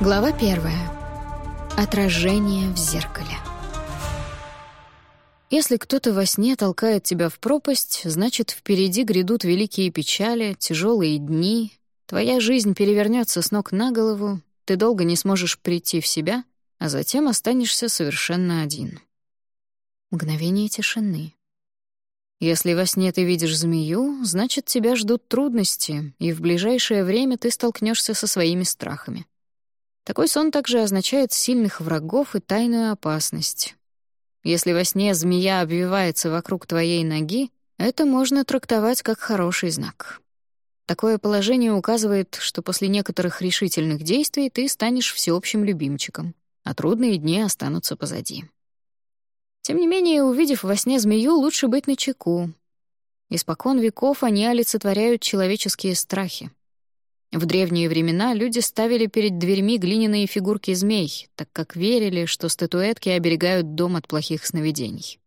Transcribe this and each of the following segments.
Глава первая. Отражение в зеркале. Если кто-то во сне толкает тебя в пропасть, значит, впереди грядут великие печали, тяжелые дни, твоя жизнь перевернется с ног на голову, ты долго не сможешь прийти в себя, а затем останешься совершенно один. Мгновение тишины. Если во сне ты видишь змею, значит, тебя ждут трудности, и в ближайшее время ты столкнешься со своими страхами. Такой сон также означает сильных врагов и тайную опасность. Если во сне змея обвивается вокруг твоей ноги, это можно трактовать как хороший знак. Такое положение указывает, что после некоторых решительных действий ты станешь всеобщим любимчиком, а трудные дни останутся позади. Тем не менее, увидев во сне змею, лучше быть начеку. Испокон веков они олицетворяют человеческие страхи. В древние времена люди ставили перед дверьми глиняные фигурки змей, так как верили, что статуэтки оберегают дом от плохих сновидений.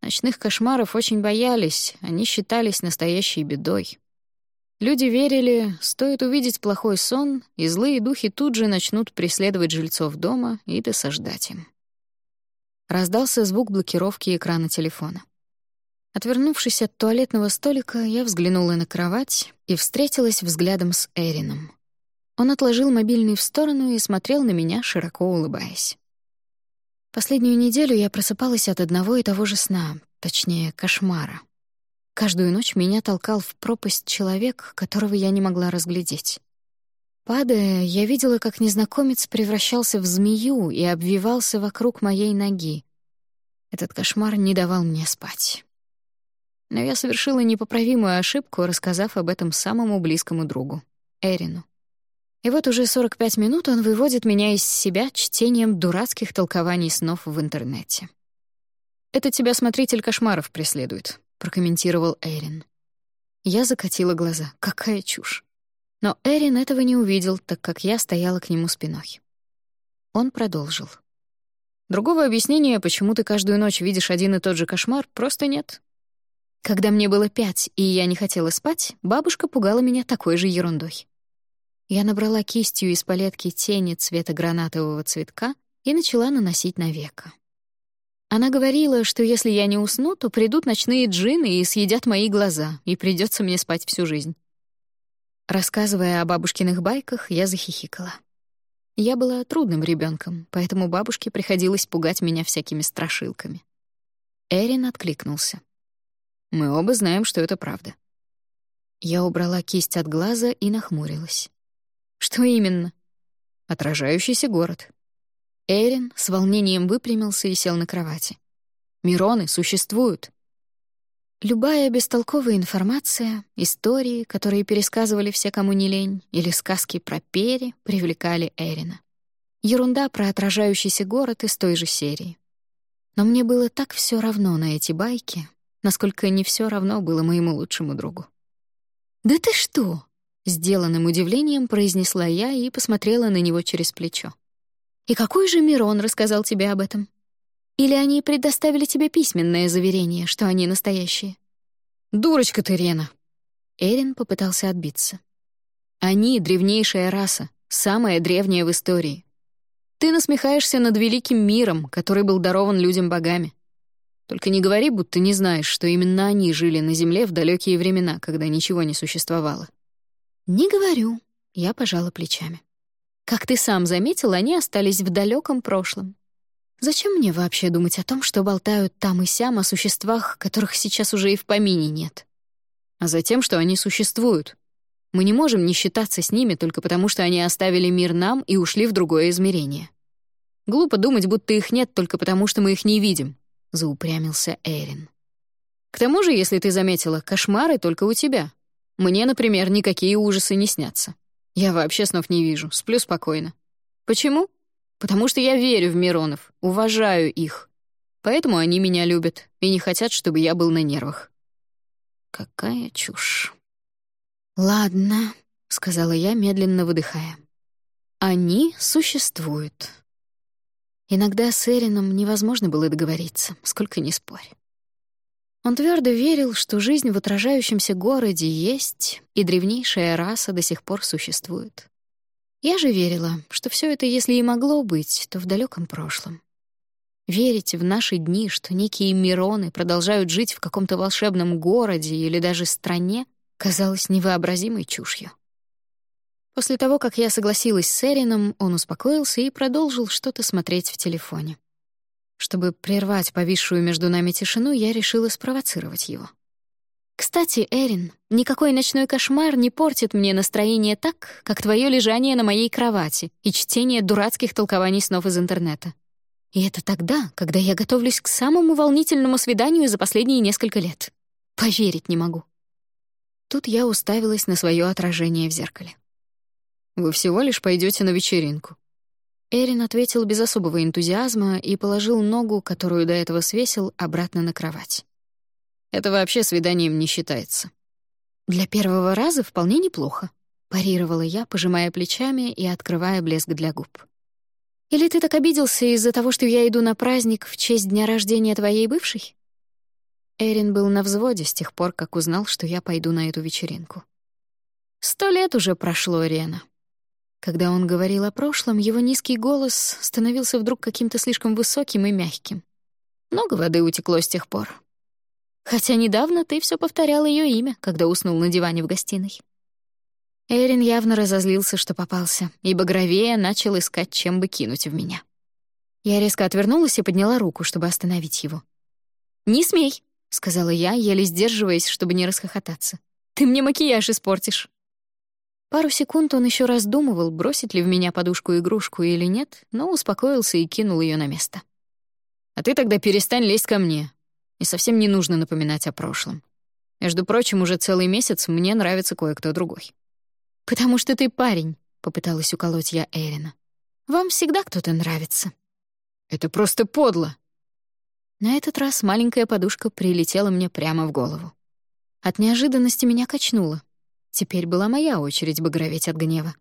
Ночных кошмаров очень боялись, они считались настоящей бедой. Люди верили, стоит увидеть плохой сон, и злые духи тут же начнут преследовать жильцов дома и досаждать им. Раздался звук блокировки экрана телефона. Отвернувшись от туалетного столика, я взглянула на кровать и встретилась взглядом с Эрином. Он отложил мобильный в сторону и смотрел на меня, широко улыбаясь. Последнюю неделю я просыпалась от одного и того же сна, точнее, кошмара. Каждую ночь меня толкал в пропасть человек, которого я не могла разглядеть. Падая, я видела, как незнакомец превращался в змею и обвивался вокруг моей ноги. Этот кошмар не давал мне спать но я совершила непоправимую ошибку, рассказав об этом самому близкому другу — Эрину. И вот уже 45 минут он выводит меня из себя чтением дурацких толкований снов в интернете. «Это тебя смотритель кошмаров преследует», — прокомментировал Эрин. Я закатила глаза. Какая чушь. Но Эрин этого не увидел, так как я стояла к нему спиной. Он продолжил. Другого объяснения, почему ты каждую ночь видишь один и тот же кошмар, просто нет. Когда мне было пять, и я не хотела спать, бабушка пугала меня такой же ерундой. Я набрала кистью из палетки тени цвета гранатового цветка и начала наносить на веко. Она говорила, что если я не усну, то придут ночные джинны и съедят мои глаза, и придется мне спать всю жизнь. Рассказывая о бабушкиных байках, я захихикала. Я была трудным ребенком, поэтому бабушке приходилось пугать меня всякими страшилками. Эрин откликнулся. Мы оба знаем, что это правда. Я убрала кисть от глаза и нахмурилась. Что именно? Отражающийся город. Эрин с волнением выпрямился и сел на кровати. Мироны существуют. Любая бестолковая информация, истории, которые пересказывали все, кому не лень, или сказки про пери, привлекали Эрина. Ерунда про отражающийся город из той же серии. Но мне было так все равно на эти байки, насколько не все равно было моему лучшему другу. «Да ты что?» — сделанным удивлением произнесла я и посмотрела на него через плечо. «И какой же Мирон рассказал тебе об этом? Или они предоставили тебе письменное заверение, что они настоящие?» «Дурочка ты, Рена!» Эрин попытался отбиться. «Они — древнейшая раса, самая древняя в истории. Ты насмехаешься над великим миром, который был дарован людям богами. Только не говори, будто не знаешь, что именно они жили на Земле в далекие времена, когда ничего не существовало. Не говорю, я пожала плечами. Как ты сам заметил, они остались в далеком прошлом. Зачем мне вообще думать о том, что болтают там и сям о существах, которых сейчас уже и в помине нет? А за тем, что они существуют. Мы не можем не считаться с ними только потому, что они оставили мир нам и ушли в другое измерение. Глупо думать, будто их нет только потому, что мы их не видим заупрямился Эрин. К тому же, если ты заметила, кошмары только у тебя. Мне, например, никакие ужасы не снятся. Я вообще снов не вижу, сплю спокойно. Почему? Потому что я верю в Миронов, уважаю их. Поэтому они меня любят и не хотят, чтобы я был на нервах. Какая чушь. Ладно, сказала я, медленно выдыхая. Они существуют. Иногда с Эрином невозможно было договориться, сколько ни спорь. Он твердо верил, что жизнь в отражающемся городе есть, и древнейшая раса до сих пор существует. Я же верила, что все это, если и могло быть, то в далеком прошлом. Верить в наши дни, что некие Мироны продолжают жить в каком-то волшебном городе или даже стране, казалось невообразимой чушью. После того, как я согласилась с Эрином, он успокоился и продолжил что-то смотреть в телефоне. Чтобы прервать повисшую между нами тишину, я решила спровоцировать его. «Кстати, Эрин, никакой ночной кошмар не портит мне настроение так, как твое лежание на моей кровати и чтение дурацких толкований снов из интернета. И это тогда, когда я готовлюсь к самому волнительному свиданию за последние несколько лет. Поверить не могу». Тут я уставилась на свое отражение в зеркале. «Вы всего лишь пойдете на вечеринку. Эрин ответил без особого энтузиазма и положил ногу, которую до этого свесил, обратно на кровать. «Это вообще свиданием не считается». «Для первого раза вполне неплохо», — парировала я, пожимая плечами и открывая блеск для губ. «Или ты так обиделся из-за того, что я иду на праздник в честь дня рождения твоей бывшей?» Эрин был на взводе с тех пор, как узнал, что я пойду на эту вечеринку. «Сто лет уже прошло, Рена», когда он говорил о прошлом, его низкий голос становился вдруг каким-то слишком высоким и мягким. Много воды утекло с тех пор. Хотя недавно ты все повторял ее имя, когда уснул на диване в гостиной. Эрин явно разозлился, что попался, и багровее начал искать, чем бы кинуть в меня. Я резко отвернулась и подняла руку, чтобы остановить его. «Не смей», — сказала я, еле сдерживаясь, чтобы не расхохотаться. «Ты мне макияж испортишь». Пару секунд он еще раздумывал, бросить ли в меня подушку-игрушку или нет, но успокоился и кинул ее на место. «А ты тогда перестань лезть ко мне. И совсем не нужно напоминать о прошлом. Между прочим, уже целый месяц мне нравится кое-кто другой». «Потому что ты парень», — попыталась уколоть я Эрина. «Вам всегда кто-то нравится». «Это просто подло». На этот раз маленькая подушка прилетела мне прямо в голову. От неожиданности меня качнуло. Теперь была моя очередь багроветь от гнева.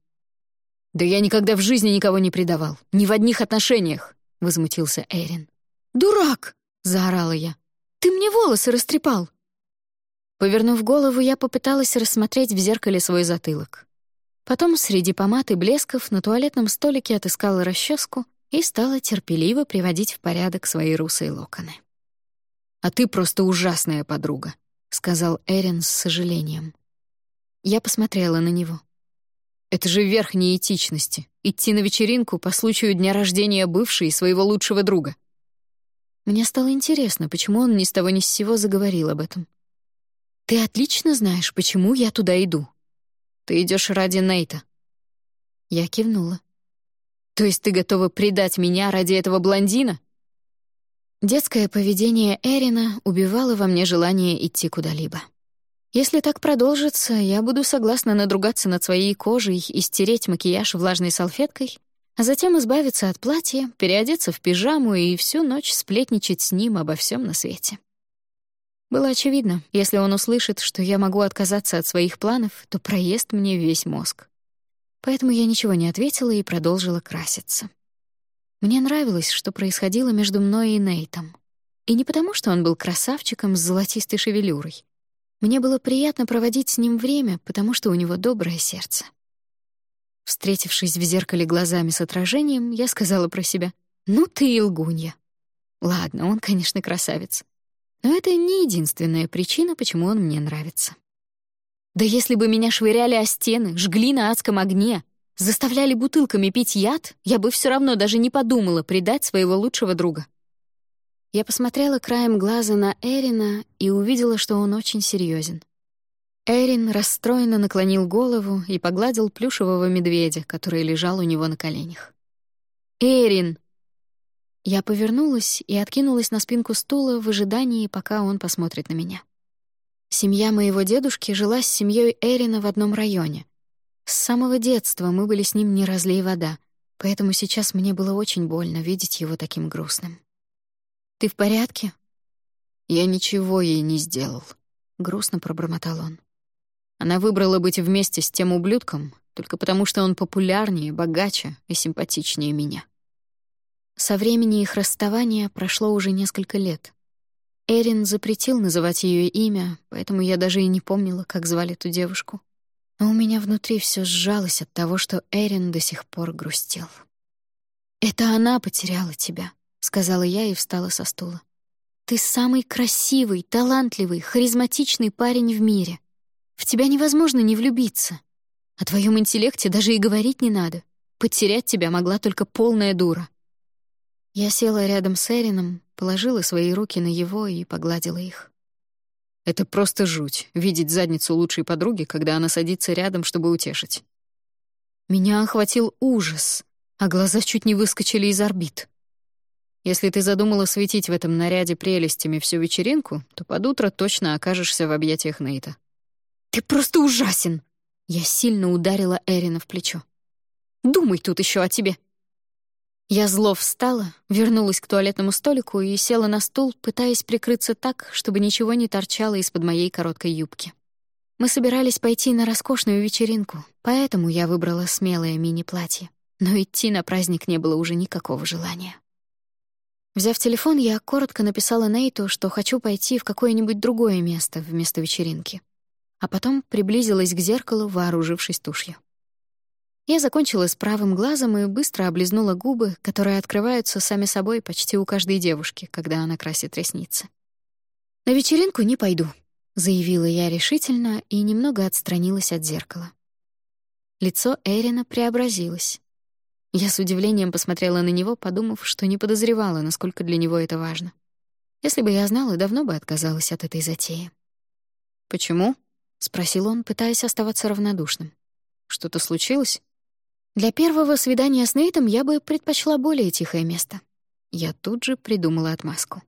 «Да я никогда в жизни никого не предавал. Ни в одних отношениях!» — возмутился Эрин. «Дурак!» — заорала я. «Ты мне волосы растрепал!» Повернув голову, я попыталась рассмотреть в зеркале свой затылок. Потом среди помад и блесков на туалетном столике отыскала расческу и стала терпеливо приводить в порядок свои русые локоны. «А ты просто ужасная подруга», — сказал Эрин с сожалением. Я посмотрела на него. Это же верх неэтичности — идти на вечеринку по случаю дня рождения бывшей и своего лучшего друга. Мне стало интересно, почему он ни с того ни с сего заговорил об этом. «Ты отлично знаешь, почему я туда иду. Ты идешь ради Нейта». Я кивнула. «То есть ты готова предать меня ради этого блондина?» Детское поведение Эрина убивало во мне желание идти куда-либо. Если так продолжится, я буду согласна надругаться над своей кожей и стереть макияж влажной салфеткой, а затем избавиться от платья, переодеться в пижаму и всю ночь сплетничать с ним обо всем на свете. Было очевидно, если он услышит, что я могу отказаться от своих планов, то проест мне весь мозг. Поэтому я ничего не ответила и продолжила краситься. Мне нравилось, что происходило между мной и Нейтом. И не потому, что он был красавчиком с золотистой шевелюрой. Мне было приятно проводить с ним время, потому что у него доброе сердце. Встретившись в зеркале глазами с отражением, я сказала про себя «Ну ты и лгунья». Ладно, он, конечно, красавец. Но это не единственная причина, почему он мне нравится. Да если бы меня швыряли о стены, жгли на адском огне, заставляли бутылками пить яд, я бы все равно даже не подумала предать своего лучшего друга. Я посмотрела краем глаза на Эрина и увидела, что он очень серьезен. Эрин расстроенно наклонил голову и погладил плюшевого медведя, который лежал у него на коленях. «Эрин!» Я повернулась и откинулась на спинку стула в ожидании, пока он посмотрит на меня. Семья моего дедушки жила с семьей Эрина в одном районе. С самого детства мы были с ним не разлей вода, поэтому сейчас мне было очень больно видеть его таким грустным. «Ты в порядке?» «Я ничего ей не сделал», — грустно пробормотал он. Она выбрала быть вместе с тем ублюдком только потому, что он популярнее, богаче и симпатичнее меня. Со времени их расставания прошло уже несколько лет. Эрин запретил называть ее имя, поэтому я даже и не помнила, как звали ту девушку. но у меня внутри все сжалось от того, что Эрин до сих пор грустил. «Это она потеряла тебя», — сказала я и встала со стула. «Ты самый красивый, талантливый, харизматичный парень в мире. В тебя невозможно не влюбиться. О твоем интеллекте даже и говорить не надо. Потерять тебя могла только полная дура». Я села рядом с Эрином, положила свои руки на его и погладила их. Это просто жуть — видеть задницу лучшей подруги, когда она садится рядом, чтобы утешить. Меня охватил ужас, а глаза чуть не выскочили из орбит. Если ты задумала светить в этом наряде прелестями всю вечеринку, то под утро точно окажешься в объятиях Нейта. «Ты просто ужасен!» Я сильно ударила Эрина в плечо. «Думай тут еще о тебе!» Я зло встала, вернулась к туалетному столику и села на стул, пытаясь прикрыться так, чтобы ничего не торчало из-под моей короткой юбки. Мы собирались пойти на роскошную вечеринку, поэтому я выбрала смелое мини-платье. Но идти на праздник не было уже никакого желания. Взяв телефон, я коротко написала Нейту, что хочу пойти в какое-нибудь другое место вместо вечеринки. А потом приблизилась к зеркалу, вооружившись тушью. Я закончила с правым глазом и быстро облизнула губы, которые открываются сами собой почти у каждой девушки, когда она красит ресницы. «На вечеринку не пойду», — заявила я решительно и немного отстранилась от зеркала. Лицо Эрина преобразилось. Я с удивлением посмотрела на него, подумав, что не подозревала, насколько для него это важно. Если бы я знала, давно бы отказалась от этой затеи. «Почему?» — спросил он, пытаясь оставаться равнодушным. «Что-то случилось?» Для первого свидания с Нейтом я бы предпочла более тихое место. Я тут же придумала отмазку.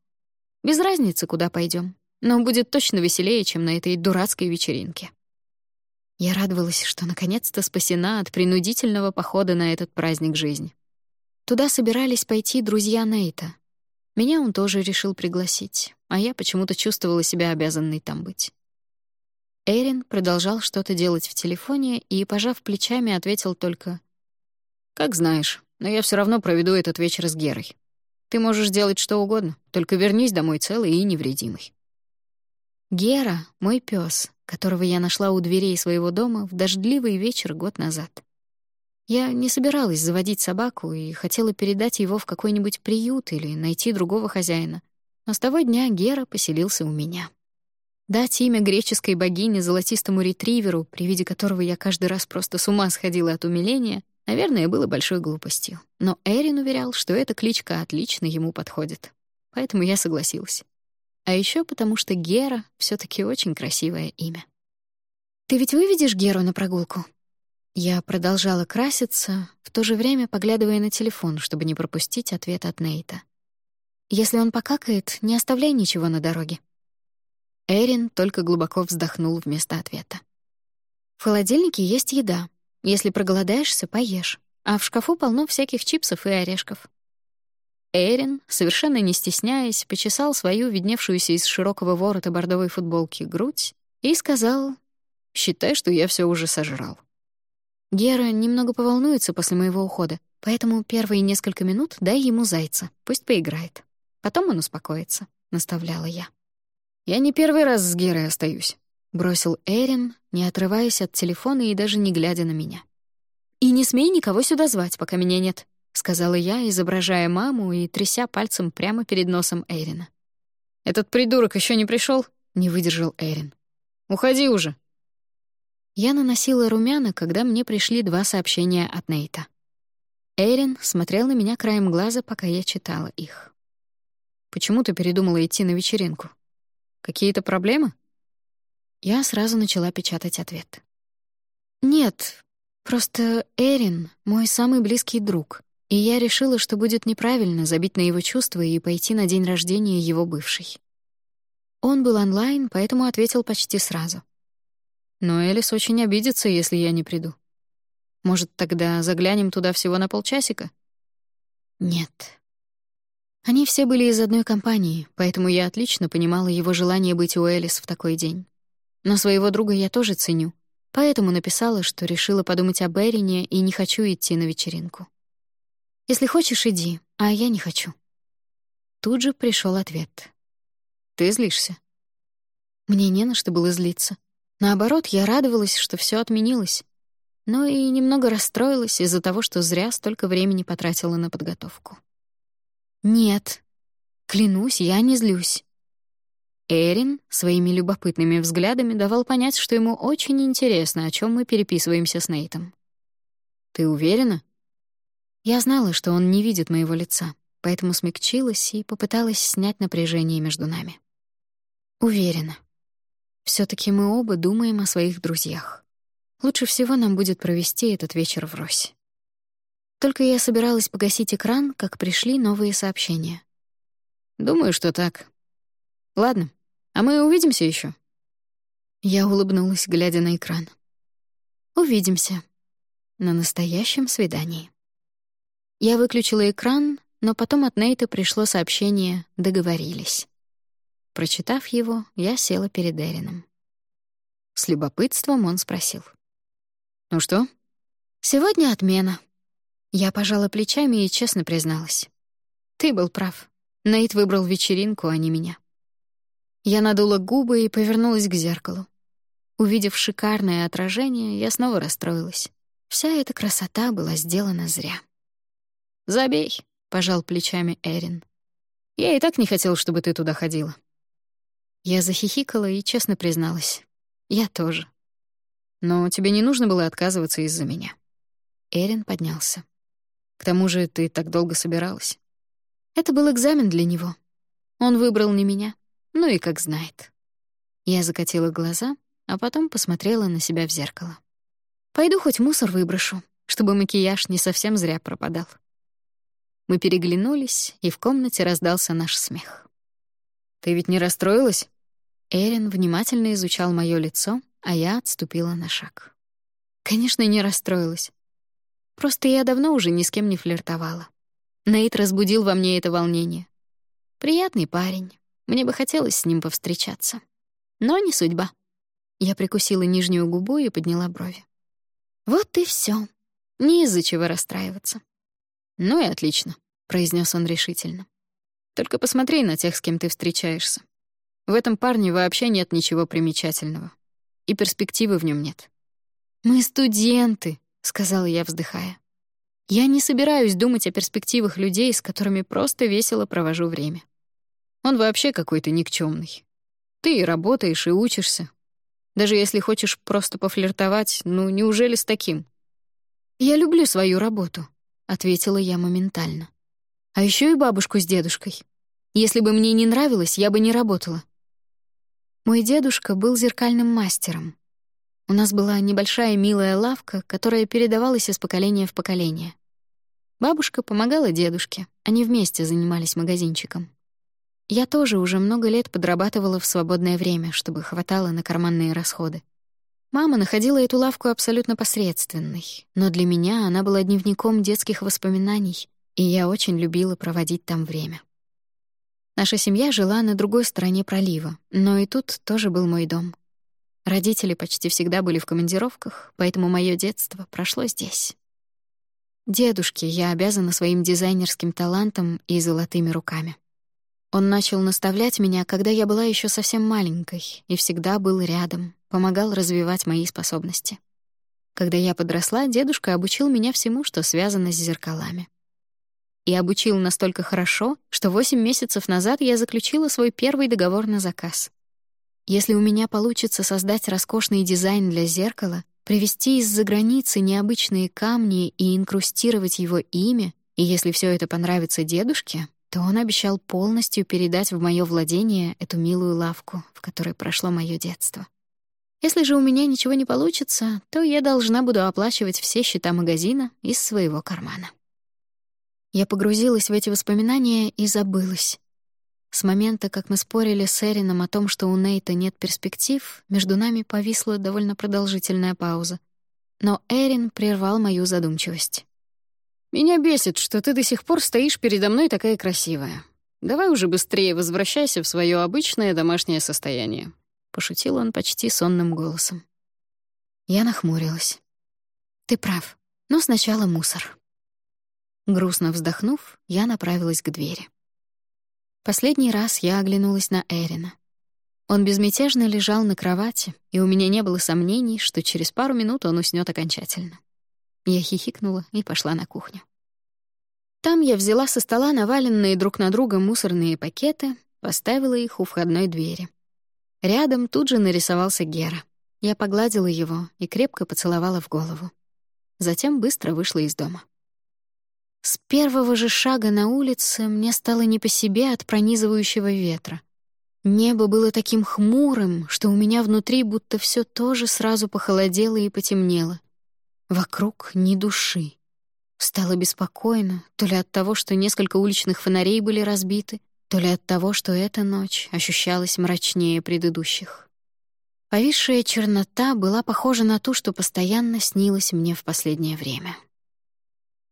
Без разницы, куда пойдем, но будет точно веселее, чем на этой дурацкой вечеринке. Я радовалась, что наконец-то спасена от принудительного похода на этот праздник жизни. Туда собирались пойти друзья Нейта. Меня он тоже решил пригласить, а я почему-то чувствовала себя обязанной там быть. Эрин продолжал что-то делать в телефоне и, пожав плечами, ответил только как знаешь, но я все равно проведу этот вечер с Герой. Ты можешь делать что угодно, только вернись домой целый и невредимый. Гера — мой пес, которого я нашла у дверей своего дома в дождливый вечер год назад. Я не собиралась заводить собаку и хотела передать его в какой-нибудь приют или найти другого хозяина. Но с того дня Гера поселился у меня. Дать имя греческой богине золотистому ретриверу, при виде которого я каждый раз просто с ума сходила от умиления, Наверное, было большой глупостью. Но Эрин уверял, что эта кличка отлично ему подходит. Поэтому я согласилась. А еще потому, что Гера все таки очень красивое имя. «Ты ведь выведешь Геру на прогулку?» Я продолжала краситься, в то же время поглядывая на телефон, чтобы не пропустить ответ от Нейта. «Если он покакает, не оставляй ничего на дороге». Эрин только глубоко вздохнул вместо ответа. «В холодильнике есть еда, если проголодаешься, поешь. А в шкафу полно всяких чипсов и орешков. Эрин, совершенно не стесняясь, почесал свою видневшуюся из широкого ворота бордовой футболки грудь и сказал, «Считай, что я все уже сожрал». Гера немного поволнуется после моего ухода, поэтому первые несколько минут дай ему зайца, пусть поиграет. Потом он успокоится, — наставляла я. «Я не первый раз с Герой остаюсь бросил Эрин, не отрываясь от телефона и даже не глядя на меня. «И не смей никого сюда звать, пока меня нет», — сказала я, изображая маму и тряся пальцем прямо перед носом Эрина. «Этот придурок еще не пришел? не выдержал Эрин. «Уходи уже!» Я наносила румяна, когда мне пришли два сообщения от Нейта. Эрин смотрел на меня краем глаза, пока я читала их. «Почему ты передумала идти на вечеринку? Какие-то проблемы?» Я сразу начала печатать ответ. «Нет, просто Эрин — мой самый близкий друг, и я решила, что будет неправильно забить на его чувства и пойти на день рождения его бывшей». Он был онлайн, поэтому ответил почти сразу. «Но Элис очень обидится, если я не приду. Может, тогда заглянем туда всего на полчасика?» «Нет». Они все были из одной компании, поэтому я отлично понимала его желание быть у Элис в такой день. Но своего друга я тоже ценю, поэтому написала, что решила подумать об Эрине и не хочу идти на вечеринку. «Если хочешь, иди, а я не хочу». Тут же пришел ответ. «Ты злишься?» Мне не на что было злиться. Наоборот, я радовалась, что все отменилось. Но и немного расстроилась из-за того, что зря столько времени потратила на подготовку. Нет, клянусь, я не злюсь. Эрин своими любопытными взглядами давал понять, что ему очень интересно, о чем мы переписываемся с Нейтом. «Ты уверена?» Я знала, что он не видит моего лица, поэтому смягчилась и попыталась снять напряжение между нами. Уверена. все таки мы оба думаем о своих друзьях. Лучше всего нам будет провести этот вечер врозь. Только я собиралась погасить экран, как пришли новые сообщения. «Думаю, что так. Ладно, а мы увидимся еще. Я улыбнулась, глядя на экран. Увидимся. На настоящем свидании. Я выключила экран, но потом от Нейта пришло сообщение «Договорились». Прочитав его, я села перед Эрином. С любопытством он спросил. «Ну что?» «Сегодня отмена». Я пожала плечами и честно призналась. «Ты был прав. Нейт выбрал вечеринку, а не меня». Я надула губы и повернулась к зеркалу. Увидев шикарное отражение, я снова расстроилась. Вся эта красота была сделана зря. «Забей», — пожал плечами Эрин. «Я и так не хотел, чтобы ты туда ходила». Я захихикала и честно призналась. «Я тоже». «Но тебе не нужно было отказываться из-за меня». Эрин поднялся. «К тому же ты так долго собиралась». Это был экзамен для него. Он выбрал не меня. Ну и как знает. Я закатила глаза, а потом посмотрела на себя в зеркало. Пойду хоть мусор выброшу, чтобы макияж не совсем зря пропадал. Мы переглянулись, и в комнате раздался наш смех. «Ты ведь не расстроилась?» Эрин внимательно изучал моё лицо, а я отступила на шаг. Конечно, не расстроилась. Просто я давно уже ни с кем не флиртовала. Нейт разбудил во мне это волнение. Приятный парень, мне бы хотелось с ним повстречаться. Но не судьба. Я прикусила нижнюю губу и подняла брови. Вот и все. Не из-за чего расстраиваться. Ну и отлично, произнес он решительно. Только посмотри на тех, с кем ты встречаешься. В этом парне вообще нет ничего примечательного. И перспективы в нем нет. Мы студенты, сказала я, вздыхая. Я не собираюсь думать о перспективах людей, с которыми просто весело провожу время. Он вообще какой-то никчемный. Ты и работаешь, и учишься. Даже если хочешь просто пофлиртовать, ну неужели с таким? Я люблю свою работу, ответила я моментально. А еще и бабушку с дедушкой. Если бы мне не нравилось, я бы не работала. Мой дедушка был зеркальным мастером. У нас была небольшая милая лавка, которая передавалась из поколения в поколение. Бабушка помогала дедушке, они вместе занимались магазинчиком. Я тоже уже много лет подрабатывала в свободное время, чтобы хватало на карманные расходы. Мама находила эту лавку абсолютно посредственной, но для меня она была дневником детских воспоминаний, и я очень любила проводить там время. Наша семья жила на другой стороне пролива, но и тут тоже был мой дом. Родители почти всегда были в командировках, поэтому моё детство прошло здесь. Дедушке я обязана своим дизайнерским талантом и золотыми руками. Он начал наставлять меня, когда я была еще совсем маленькой, и всегда был рядом, помогал развивать мои способности. Когда я подросла, дедушка обучил меня всему, что связано с зеркалами. И обучил настолько хорошо, что восемь месяцев назад я заключила свой первый договор на заказ. Если у меня получится создать роскошный дизайн для зеркала, привезти из-за границы необычные камни и инкрустировать его имя, и если все это понравится дедушке, то он обещал полностью передать в моё владение эту милую лавку, в которой прошло моё детство. Если же у меня ничего не получится, то я должна буду оплачивать все счета магазина из своего кармана. Я погрузилась в эти воспоминания и забылась. С момента, как мы спорили с Эрином о том, что у Нейта нет перспектив, между нами повисла довольно продолжительная пауза. Но Эрин прервал мою задумчивость. Меня бесит, что ты до сих пор стоишь передо мной такая красивая. Давай уже быстрее возвращайся в свое обычное домашнее состояние», — пошутил он почти сонным голосом. Я нахмурилась. «Ты прав, но сначала мусор». Грустно вздохнув, я направилась к двери. Последний раз я оглянулась на Эрина. Он безмятежно лежал на кровати, и у меня не было сомнений, что через пару минут он уснёт окончательно. Я хихикнула и пошла на кухню. Там я взяла со стола наваленные друг на друга мусорные пакеты, поставила их у входной двери. Рядом тут же нарисовался Гера. Я погладила его и крепко поцеловала в голову. Затем быстро вышла из дома. С первого же шага на улице мне стало не по себе от пронизывающего ветра. Небо было таким хмурым, что у меня внутри будто все тоже сразу похолодело и потемнело. Вокруг ни души. Стало беспокойно, то ли от того, что несколько уличных фонарей были разбиты, то ли от того, что эта ночь ощущалась мрачнее предыдущих. Повисшая чернота была похожа на ту, что постоянно снилась мне в последнее время.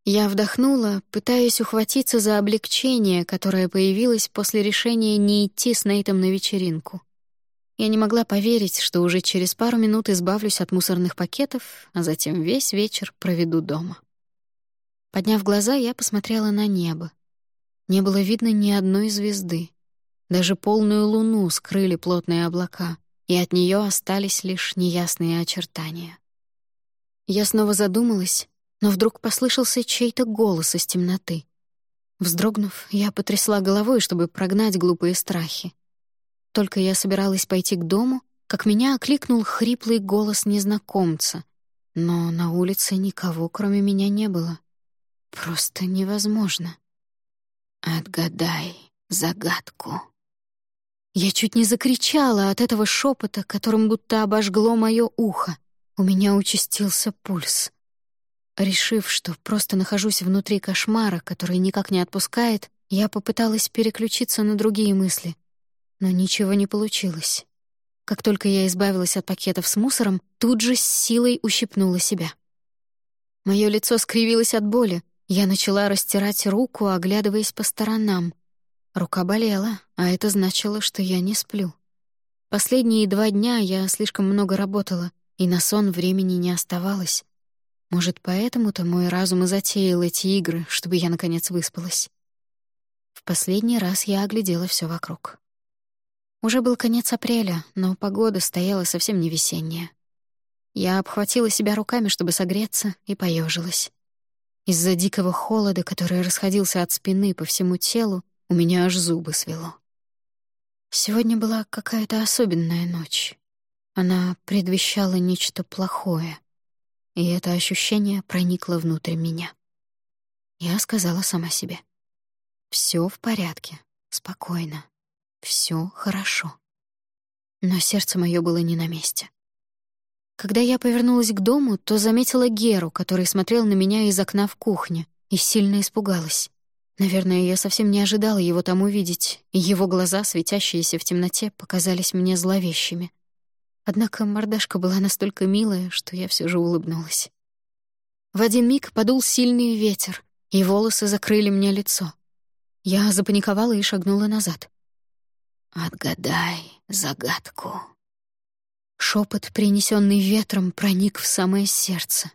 Я вдохнула, пытаясь ухватиться за облегчение, которое появилось после решения не идти с Нейтом на вечеринку. Я не могла поверить, что уже через пару минут избавлюсь от мусорных пакетов, а затем весь вечер проведу дома. Подняв глаза, я посмотрела на небо. Не было видно ни одной звезды. Даже полную луну скрыли плотные облака, и от нее остались лишь неясные очертания. Я снова задумалась, но вдруг послышался чей-то голос из темноты. Вздрогнув, я потрясла головой, чтобы прогнать глупые страхи. Только я собиралась пойти к дому, как меня окликнул хриплый голос незнакомца, но на улице никого, кроме меня, не было. Просто невозможно. «Отгадай загадку». Я чуть не закричала от этого шепота, которым будто обожгло мое ухо. У меня участился пульс. Решив, что просто нахожусь внутри кошмара, который никак не отпускает, я попыталась переключиться на другие мысли. Но ничего не получилось. Как только я избавилась от пакетов с мусором, тут же с силой ущипнула себя. Моё лицо скривилось от боли. Я начала растирать руку, оглядываясь по сторонам. Рука болела, а это значило, что я не сплю. Последние два дня я слишком много работала, и на сон времени не оставалось. Может, поэтому-то мой разум и затеял эти игры, чтобы я, наконец, выспалась. В последний раз я оглядела все вокруг. Уже был конец апреля, но погода стояла совсем не весенняя. Я обхватила себя руками, чтобы согреться, и поежилась. Из-за дикого холода, который расходился от спины по всему телу, у меня аж зубы свело. Сегодня была какая-то особенная ночь. Она предвещала нечто плохое и это ощущение проникло внутрь меня. Я сказала сама себе. «Всё в порядке, спокойно, всё хорошо». Но сердце моё было не на месте. Когда я повернулась к дому, то заметила Геру, который смотрел на меня из окна в кухне, и сильно испугалась. Наверное, я совсем не ожидала его там увидеть, и его глаза, светящиеся в темноте, показались мне зловещими. Однако мордашка была настолько милая, что я все же улыбнулась. В один миг подул сильный ветер, и волосы закрыли мне лицо. Я запаниковала и шагнула назад. «Отгадай загадку». Шепот, принесенный ветром, проник в самое сердце.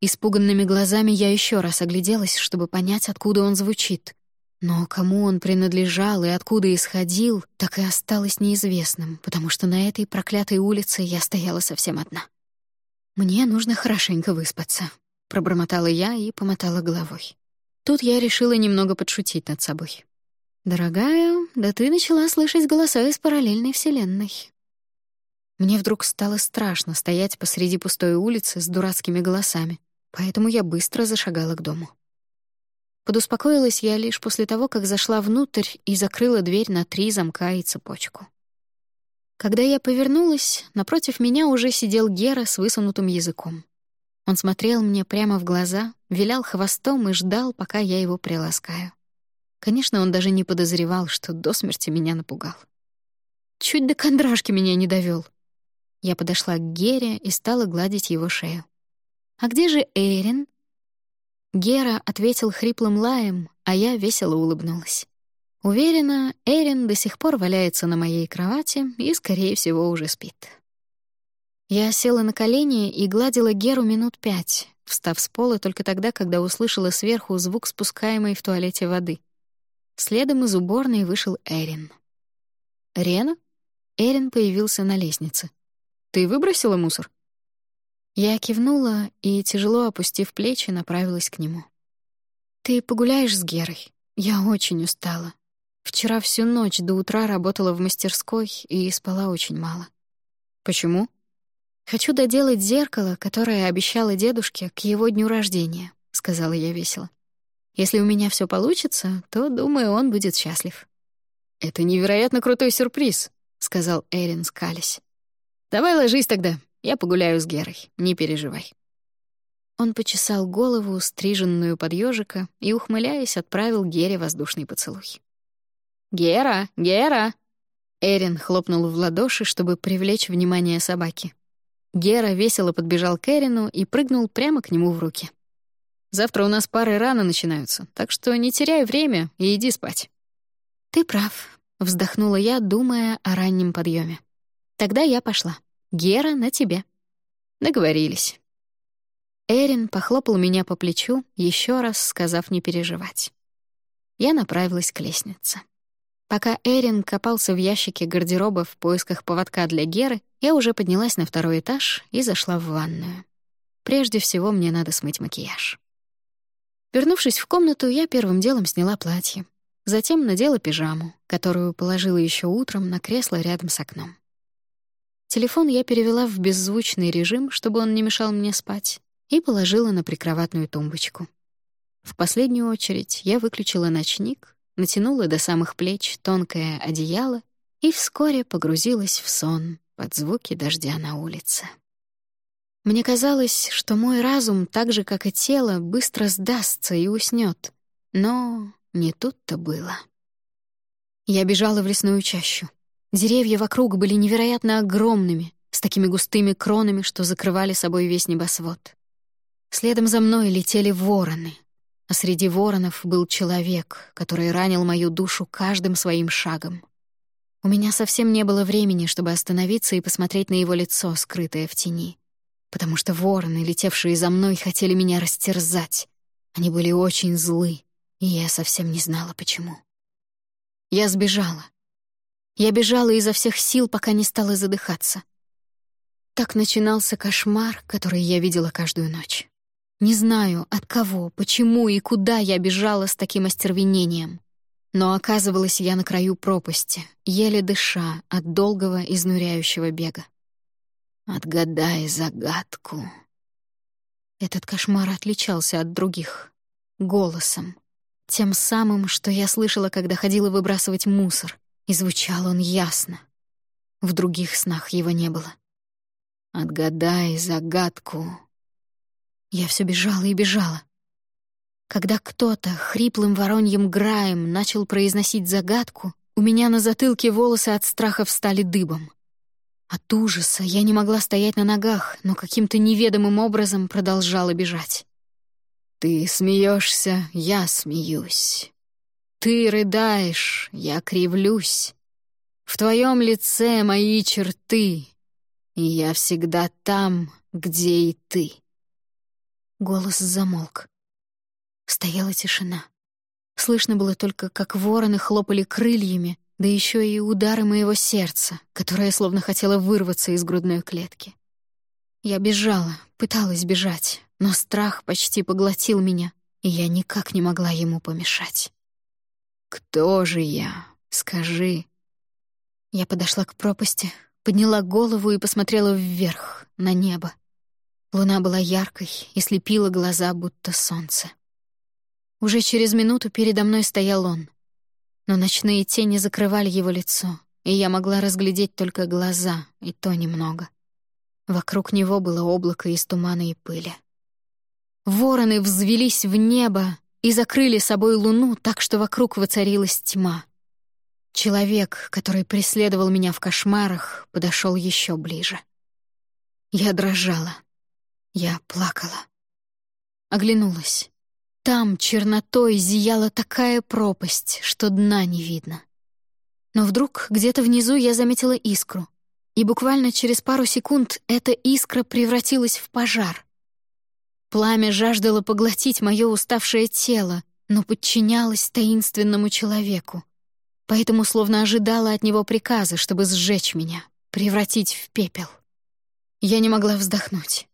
Испуганными глазами я еще раз огляделась, чтобы понять, откуда он звучит. Но кому он принадлежал и откуда исходил, так и осталось неизвестным, потому что на этой проклятой улице я стояла совсем одна. «Мне нужно хорошенько выспаться», — пробормотала я и помотала головой. Тут я решила немного подшутить над собой. «Дорогая, да ты начала слышать голоса из параллельной вселенной». Мне вдруг стало страшно стоять посреди пустой улицы с дурацкими голосами, поэтому я быстро зашагала к дому. Подуспокоилась я лишь после того, как зашла внутрь и закрыла дверь на три замка и цепочку. Когда я повернулась, напротив меня уже сидел Гера с высунутым языком. Он смотрел мне прямо в глаза, вилял хвостом и ждал, пока я его приласкаю. Конечно, он даже не подозревал, что до смерти меня напугал. Чуть до кондрашки меня не довел. Я подошла к Гере и стала гладить его шею. «А где же Эрин?» Гера ответил хриплым лаем, а я весело улыбнулась. Уверена, Эрин до сих пор валяется на моей кровати и, скорее всего, уже спит. Я села на колени и гладила Геру минут пять, встав с пола только тогда, когда услышала сверху звук спускаемой в туалете воды. Следом из уборной вышел Эрин. «Рена?» Эрин появился на лестнице. «Ты выбросила мусор?» Я кивнула и, тяжело опустив плечи, направилась к нему. «Ты погуляешь с Герой? Я очень устала. Вчера всю ночь до утра работала в мастерской и спала очень мало». «Почему?» «Хочу доделать зеркало, которое обещала дедушке к его дню рождения», — сказала я весело. «Если у меня все получится, то, думаю, он будет счастлив». «Это невероятно крутой сюрприз», — сказал Эрин, скались. «Давай ложись тогда, я погуляю с Герой, не переживай». Он почесал голову, стриженную под ёжика, и, ухмыляясь, отправил Гере воздушный поцелуй. «Гера! Гера!» Эрин хлопнул в ладоши, чтобы привлечь внимание собаки. Гера весело подбежал к Эрину и прыгнул прямо к нему в руки. «Завтра у нас пары рано начинаются, так что не теряй время и иди спать». «Ты прав», — вздохнула я, думая о раннем подъеме. «Тогда я пошла. Гера на тебе». Договорились. Эрин похлопал меня по плечу, еще раз сказав не переживать. Я направилась к лестнице. Пока Эрин копался в ящике гардероба в поисках поводка для Геры, я уже поднялась на второй этаж и зашла в ванную. Прежде всего мне надо смыть макияж. Вернувшись в комнату, я первым делом сняла платье. Затем надела пижаму, которую положила еще утром на кресло рядом с окном. Телефон я перевела в беззвучный режим, чтобы он не мешал мне спать, и положила на прикроватную тумбочку. В последнюю очередь я выключила ночник, натянула до самых плеч тонкое одеяло и вскоре погрузилась в сон под звуки дождя на улице. Мне казалось, что мой разум, так же, как и тело, быстро сдастся и уснет, но не тут-то было. Я бежала в лесную чащу. Деревья вокруг были невероятно огромными, с такими густыми кронами, что закрывали собой весь небосвод. Следом за мной летели вороны, а среди воронов был человек, который ранил мою душу каждым своим шагом. У меня совсем не было времени, чтобы остановиться и посмотреть на его лицо, скрытое в тени, потому что вороны, летевшие за мной, хотели меня растерзать. Они были очень злы, и я совсем не знала, почему. Я сбежала. Я бежала изо всех сил, пока не стала задыхаться. Так начинался кошмар, который я видела каждую ночь. Не знаю, от кого, почему и куда я бежала с таким остервенением. Но оказывалась я на краю пропасти, еле дыша от долгого изнуряющего бега. «Отгадай загадку». Этот кошмар отличался от других. Голосом. Тем самым, что я слышала, когда ходила выбрасывать мусор. И звучал он ясно. В других снах его не было. «Отгадай загадку», я все бежала и бежала. Когда кто-то хриплым вороньим граем начал произносить загадку, у меня на затылке волосы от страха встали дыбом. От ужаса я не могла стоять на ногах, но каким-то неведомым образом продолжала бежать. «Ты смеешься, я смеюсь. Ты рыдаешь, я кривлюсь. В твоем лице мои черты, и я всегда там, где и ты». Голос замолк. Стояла тишина. Слышно было только, как вороны хлопали крыльями, да еще и удары моего сердца, которое словно хотело вырваться из грудной клетки. Я бежала, пыталась бежать, но страх почти поглотил меня, и я никак не могла ему помешать. «Кто же я? Скажи». Я подошла к пропасти, подняла голову и посмотрела вверх, на небо. Луна была яркой и слепила глаза, будто солнце. Уже через минуту передо мной стоял он. Но ночные тени закрывали его лицо, и я могла разглядеть только глаза, и то немного. Вокруг него было облако из тумана и пыли. Вороны взвелись в небо и закрыли собой луну так, что вокруг воцарилась тьма. Человек, который преследовал меня в кошмарах, подошел еще ближе. Я дрожала. Я плакала. Оглянулась. Там чернотой зияла такая пропасть, что дна не видно. Но вдруг где-то внизу я заметила искру, и буквально через пару секунд эта искра превратилась в пожар. Пламя жаждало поглотить мое уставшее тело, но подчинялось таинственному человеку. поэтому словно ожидала от него приказа, чтобы сжечь меня, превратить в пепел. Я не могла вздохнуть.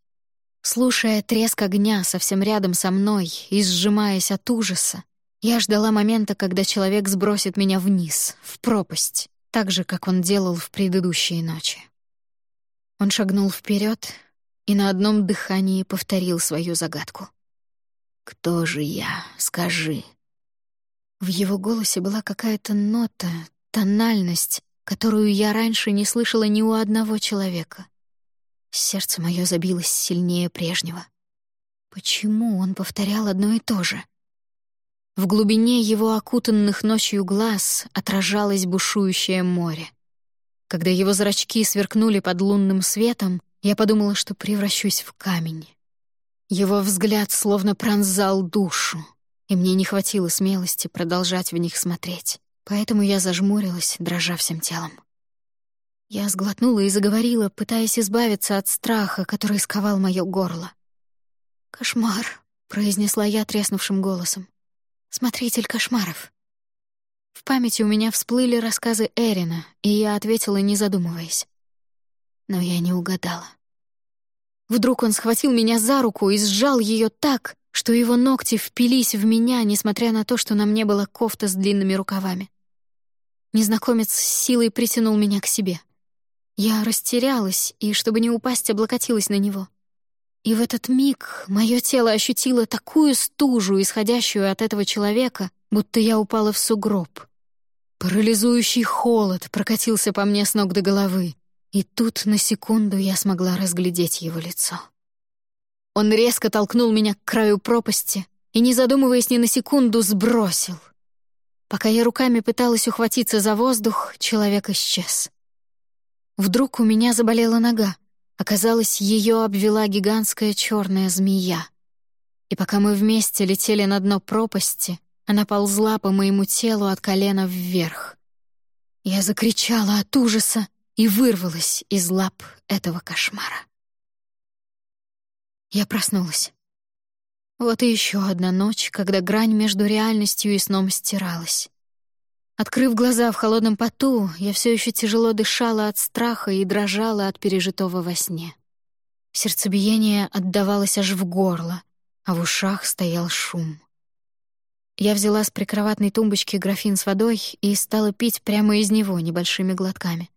Слушая треск огня совсем рядом со мной и сжимаясь от ужаса, я ждала момента, когда человек сбросит меня вниз, в пропасть, так же, как он делал в предыдущие ночи. Он шагнул вперед и на одном дыхании повторил свою загадку. «Кто же я? Скажи». В его голосе была какая-то нота, тональность, которую я раньше не слышала ни у одного человека. Сердце мое забилось сильнее прежнего. Почему он повторял одно и то же? В глубине его окутанных ночью глаз отражалось бушующее море. Когда его зрачки сверкнули под лунным светом, я подумала, что превращусь в камень. Его взгляд словно пронзал душу, и мне не хватило смелости продолжать в них смотреть, поэтому я зажмурилась, дрожа всем телом. Я сглотнула и заговорила, пытаясь избавиться от страха, который сковал моё горло. «Кошмар», — произнесла я треснувшим голосом. «Смотритель кошмаров». В памяти у меня всплыли рассказы Эрина, и я ответила, не задумываясь. Но я не угадала. Вдруг он схватил меня за руку и сжал её так, что его ногти впились в меня, несмотря на то, что на мне была кофта с длинными рукавами. Незнакомец с силой притянул меня к себе — я растерялась и, чтобы не упасть, облокотилась на него. И в этот миг мое тело ощутило такую стужу, исходящую от этого человека, будто я упала в сугроб. Парализующий холод прокатился по мне с ног до головы, и тут на секунду я смогла разглядеть его лицо. Он резко толкнул меня к краю пропасти и, не задумываясь ни на секунду, сбросил. Пока я руками пыталась ухватиться за воздух, человек исчез. Вдруг у меня заболела нога. Оказалось, ее обвела гигантская черная змея. И пока мы вместе летели на дно пропасти, она ползла по моему телу от колена вверх. Я закричала от ужаса и вырвалась из лап этого кошмара. Я проснулась. Вот и еще одна ночь, когда грань между реальностью и сном стиралась. Открыв глаза в холодном поту, я все еще тяжело дышала от страха и дрожала от пережитого во сне. Сердцебиение отдавалось аж в горло, а в ушах стоял шум. Я взяла с прикроватной тумбочки графин с водой и стала пить прямо из него небольшими глотками.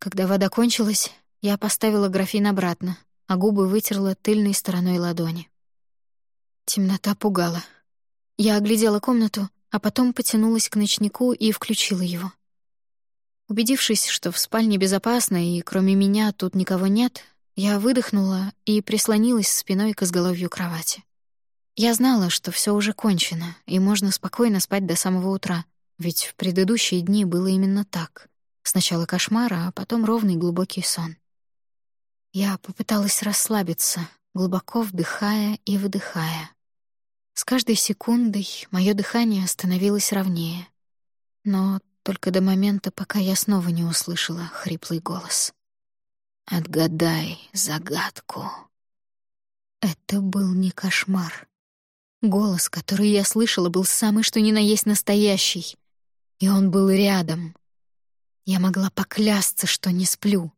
Когда вода кончилась, я поставила графин обратно, а губы вытерла тыльной стороной ладони. Темнота пугала. Я оглядела комнату а потом потянулась к ночнику и включила его. Убедившись, что в спальне безопасно и кроме меня тут никого нет, я выдохнула и прислонилась спиной к изголовью кровати. Я знала, что все уже кончено, и можно спокойно спать до самого утра, ведь в предыдущие дни было именно так. Сначала кошмар, а потом ровный глубокий сон. Я попыталась расслабиться, глубоко вдыхая и выдыхая. С каждой секундой мое дыхание становилось ровнее. Но только до момента, пока я снова не услышала хриплый голос. «Отгадай загадку». Это был не кошмар. Голос, который я слышала, был самый что ни на есть настоящий. И он был рядом. Я могла поклясться, что не сплю,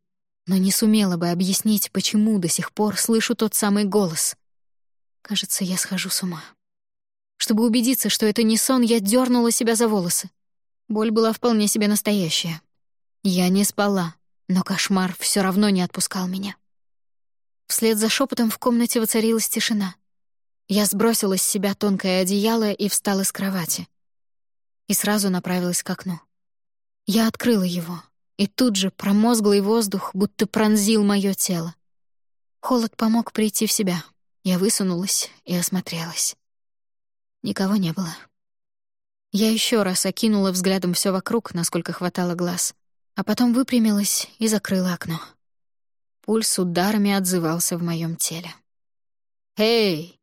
но не сумела бы объяснить, почему до сих пор слышу тот самый голос. Кажется, я схожу с ума. Чтобы убедиться, что это не сон, я дернула себя за волосы. Боль была вполне себе настоящая. Я не спала, но кошмар все равно не отпускал меня. Вслед за шепотом в комнате воцарилась тишина. Я сбросила с себя тонкое одеяло и встала с кровати. И сразу направилась к окну. Я открыла его, и тут же промозглый воздух будто пронзил мое тело. Холод помог прийти в себя. Я высунулась и осмотрелась. Никого не было. Я еще раз окинула взглядом все вокруг, насколько хватало глаз, а потом выпрямилась и закрыла окно. Пульс ударами отзывался в моем теле. «Эй!»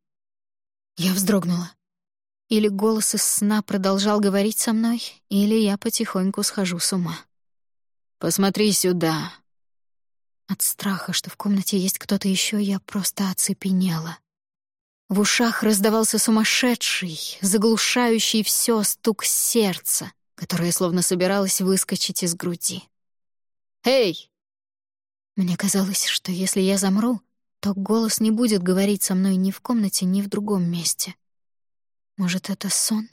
Я вздрогнула. Или голос из сна продолжал говорить со мной, или я потихоньку схожу с ума. «Посмотри сюда!» От страха, что в комнате есть кто-то еще, я просто оцепенела. В ушах раздавался сумасшедший, заглушающий все стук сердца, которая словно собиралась выскочить из груди. «Эй!» Мне казалось, что если я замру, то голос не будет говорить со мной ни в комнате, ни в другом месте. Может, это сон?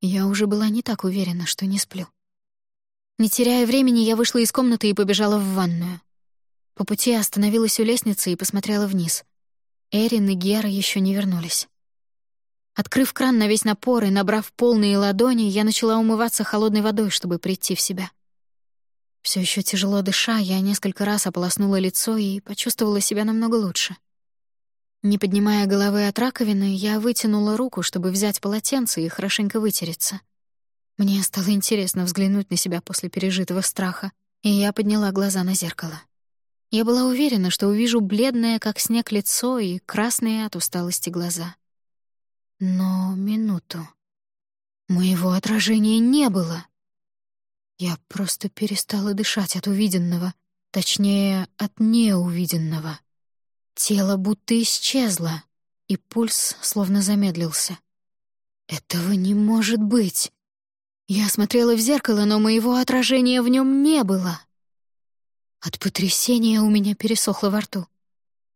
Я уже была не так уверена, что не сплю. Не теряя времени, я вышла из комнаты и побежала в ванную. По пути остановилась у лестницы и посмотрела вниз. Эрин и Гера еще не вернулись. Открыв кран на весь напор и набрав полные ладони, я начала умываться холодной водой, чтобы прийти в себя. Все еще тяжело дыша, я несколько раз ополоснула лицо и почувствовала себя намного лучше. Не поднимая головы от раковины, я вытянула руку, чтобы взять полотенце и хорошенько вытереться. Мне стало интересно взглянуть на себя после пережитого страха, и я подняла глаза на зеркало. Я была уверена, что увижу бледное, как снег, лицо и красные от усталости глаза. Но минуту. Моего отражения не было. Я просто перестала дышать от увиденного, точнее, от неувиденного. Тело будто исчезло, и пульс словно замедлился. Этого не может быть. Я смотрела в зеркало, но моего отражения в нем не было. От потрясения у меня пересохло во рту.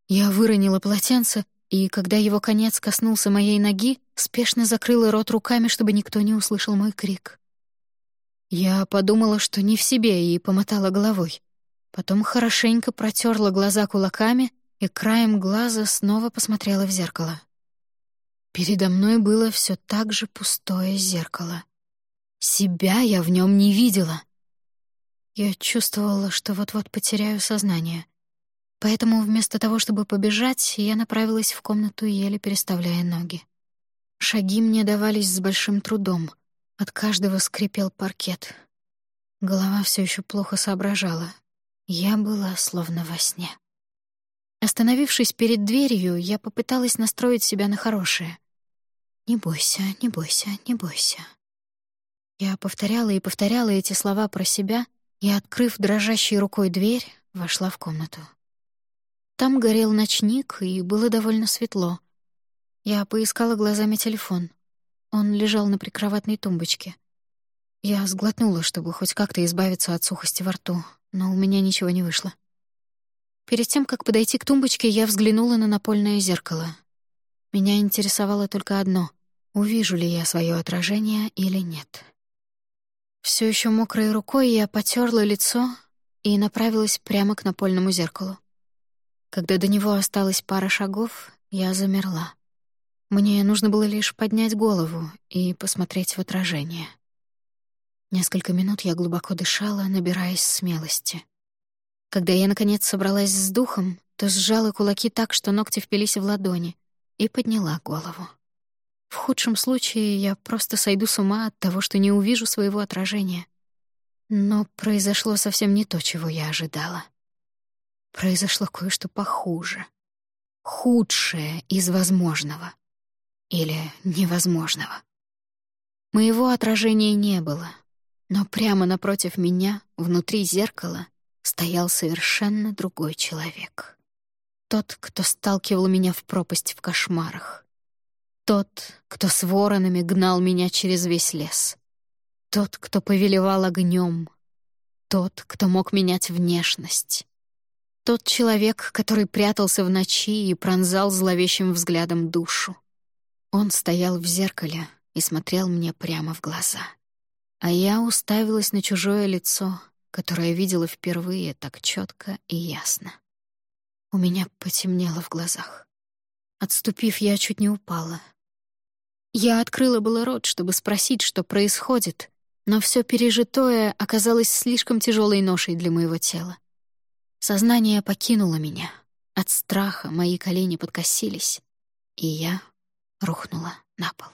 Я выронила полотенце, и, когда его конец коснулся моей ноги, спешно закрыла рот руками, чтобы никто не услышал мой крик. Я подумала, что не в себе, и помотала головой. Потом хорошенько протерла глаза кулаками и краем глаза снова посмотрела в зеркало. Передо мной было все так же пустое зеркало. Себя я в нем не видела. Я чувствовала, что вот-вот потеряю сознание. Поэтому вместо того, чтобы побежать, я направилась в комнату, еле переставляя ноги. Шаги мне давались с большим трудом — от каждого скрипел паркет. Голова все еще плохо соображала. Я была словно во сне. Остановившись перед дверью, я попыталась настроить себя на хорошее. «Не бойся, не бойся, не бойся». Я повторяла и повторяла эти слова про себя и, открыв дрожащей рукой дверь, вошла в комнату. Там горел ночник, и было довольно светло. Я поискала глазами телефон — он лежал на прикроватной тумбочке. Я сглотнула, чтобы хоть как-то избавиться от сухости во рту, но у меня ничего не вышло. Перед тем, как подойти к тумбочке, я взглянула на напольное зеркало. Меня интересовало только одно — увижу ли я свое отражение или нет. Все еще мокрой рукой я потерла лицо и направилась прямо к напольному зеркалу. Когда до него осталось пара шагов, я замерла. Мне нужно было лишь поднять голову и посмотреть в отражение. Несколько минут я глубоко дышала, набираясь смелости. Когда я, наконец, собралась с духом, то сжала кулаки так, что ногти впились в ладони, и подняла голову. В худшем случае я просто сойду с ума от того, что не увижу своего отражения. Но произошло совсем не то, чего я ожидала. Произошло кое-что похуже. Худшее из возможного или невозможного. Моего отражения не было, но прямо напротив меня, внутри зеркала, стоял совершенно другой человек. Тот, кто сталкивал меня в пропасть в кошмарах. Тот, кто с воронами гнал меня через весь лес. Тот, кто повелевал огнем. Тот, кто мог менять внешность. Тот человек, который прятался в ночи и пронзал зловещим взглядом душу. Он стоял в зеркале и смотрел мне прямо в глаза. А я уставилась на чужое лицо, которое видела впервые так четко и ясно. У меня потемнело в глазах. Отступив, я чуть не упала. Я открыла было рот, чтобы спросить, что происходит, но все пережитое оказалось слишком тяжелой ношей для моего тела. Сознание покинуло меня. От страха мои колени подкосились, и я рухнула на пол.